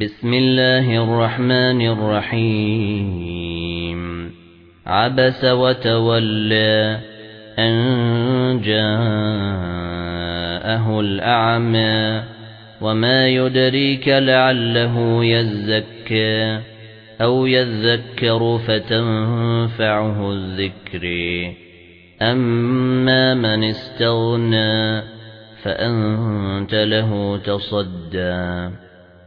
بسم الله الرحمن الرحيم. عبس وتولى أن جاءه الأعمى وما يدريك لعله يزكى أو يذكر فتنفعه الذكر. أما من استغنى فأنت له تصدى.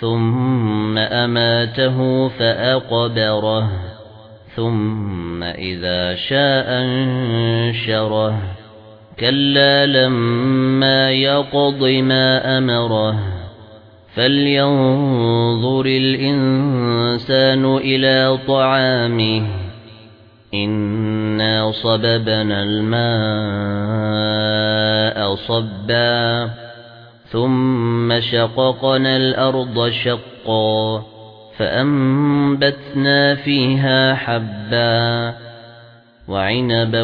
ثُمَّ أَمَاتَهُ فَأَقْبَرَهُ ثُمَّ إِذَا شَاءَ أَنشَرَهُ. كَلَّا لَمَّا يَقْضِ مَا أَمَرَهُ. فَلْيَنظُرِ الْإِنسَانُ إِلَى طَعَامِهِ. إِنَّا صَبَبْنَا الْمَاءَ صَبًّا. ثُمَّ شَقَقْنَا الْأَرْضَ شَقًّا فَأَنبَتْنَا فِيهَا حَبًّا وَعِنَبًا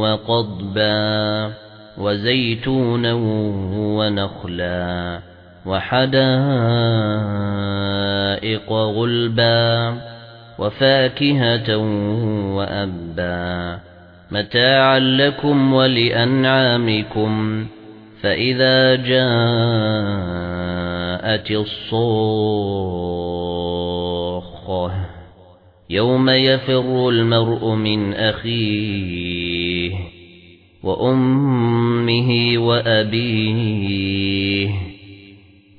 وَقَضْبًا وَزَيْتُونًا وَنَخْلًا وَحَدَائِقَ غُلْبًا وَفَاكِهَةً وَأَبًّا مَتَاعًا لَكُمْ وَلِأَنْعَامِكُمْ فَإِذَا جَاءَتِ الصَّاخَّةُ يَوْمَ يَفِرُّ الْمَرْءُ مِنْ أَخِيهِ وَأُمِّهِ وَأَبِيهِ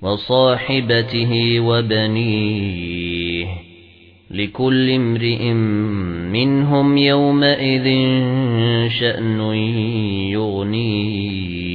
وَصَاحِبَتِهِ وَبَنِيهِ لِكُلِّ امْرِئٍ مِنْهُمْ يَوْمَئِذٍ شَأْنٌ يُغْنِيهِ